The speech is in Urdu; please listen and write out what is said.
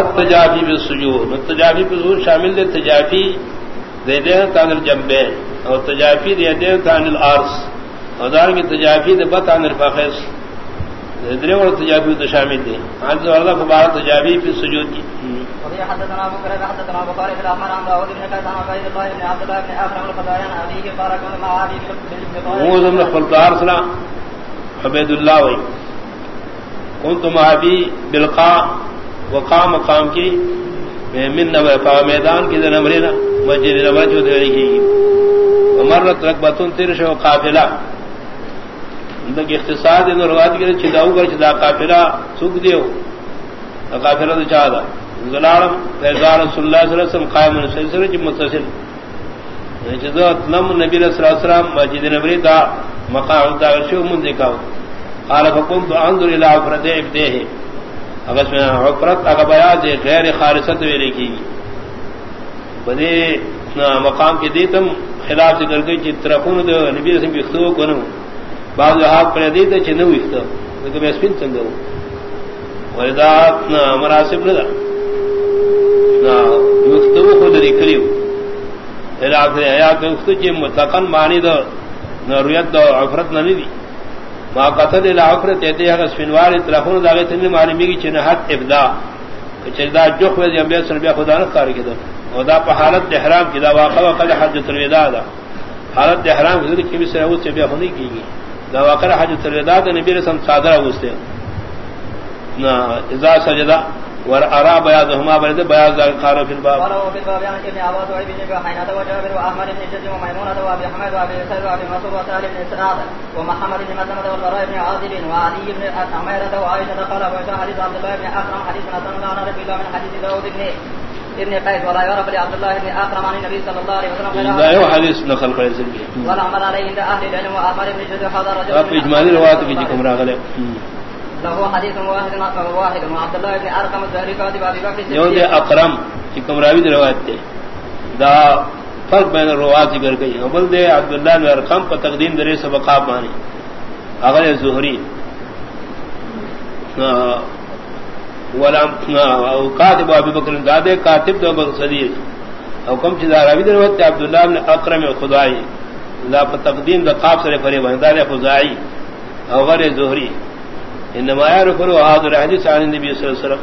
التجافی بالسجود التجافی بالسجود شامل دے، تجافی دے دے تان الجنبین، اور تجافی دے دے تان الارض اور دار کی تجافی دے بتان الفخذ درے اور تجافی تو شامل دے۔ ہاں، عز اللہ فبارہ تجافی فی السجود کی۔ حدثنا ابو حدثنا ابو الامر عن داود بن عن الله بن عبد الله بن القضايا عن سلام عبد الله وي كنت مع ابي بالقاء وقام مقام کی، من نو پا میدان کی دن امرینا، مسجد نبوت جو دیری کی۔ مرت رکبتون تیرش و قافلہ۔ اندک اختصار دین روایت کرے چداو کر چدا قافلہ سوک دیو۔ قافلہ تو چاہ دا زلالم رضا رسول اللہ صلی اللہ علیہ وسلم قائم سلسلہ جب متصل۔ جزو اتلم نبی صلی اللہ علیہ وسلم مسجد نبری دا مقام دا شو من دکھاو قال فقمت انظر الى عفرت ابدیه اگر میں عفرت اگر بیاض غیر خالصت ویلے کی بدے مقام کے دیتم خلاف ذکر گئی چی طرفون دو نبی رسم بختو کنو بعض حق پر دیتا چی نو اختو لیکن میں سپین سنگو وردا مناسب ندا مختو خود ذکریو خلاف حیات میں اختو چی متقن معنی دو رویت دو عفرت نہ دی ما قتل العفرت تے ہے سنوار طرفوں داغے تن معلومی کی چن حد ابدا. چردا جوخ خو دے امبے سن بیا خدا نہ کار کی دو او دا پہ حالت احرام کی دا واقع وقت حج الوداع دا. حالت احرام کی کی سے او سے بیا ہونی کی گی. دا واقع حج الوداع دا نبی رسول صادرہ وستے نا، اذا سجدہ ور ارا بیاض ہما برد بیاض دار خارو فی الباب. ولو فی الباب یعنی کہ آواز ہوئی بن کا حینا تو جابر و احمد بن جد و میمونہ و ابي حمد و ابي سعيد و ابي مسعود و سالم بن سعد و محمد بن مسلمہ و البراء بن عازب و علي بن عميرة و عائشة قال و حديث عبد الله بن اكرم حديث حسن عن ربي الله من حديث داود بن ابن قيس ولا يعرف لعبد الله بن اكرم عن النبي صلى الله عليه وسلم لا هو حديث نقل قيس ولا عمل عليه عند اهل العلم واحمد بن جد حضر رجل في اجمالي له حديث واحد واحد عبد الله بن ارقم الزهري كاتب ابي بكر يوم اكرم كم راوي روایت تے دا فرق بین روایت ذکر گئی اول دے عبد الله بن ارقم پر تقدیم درے سبقات مانی اگر زہری ولم او کاتب ابي بکر دادے کاتب دو بکر صدیق او کم چیز راوی روایت عبد الله بن اکرم خدائی لا تقدیم دا قاف سے فرے بندار خدائی او غیر زہری انما يعرف هذا الحديث عن النبي صلى الله عليه وسلم.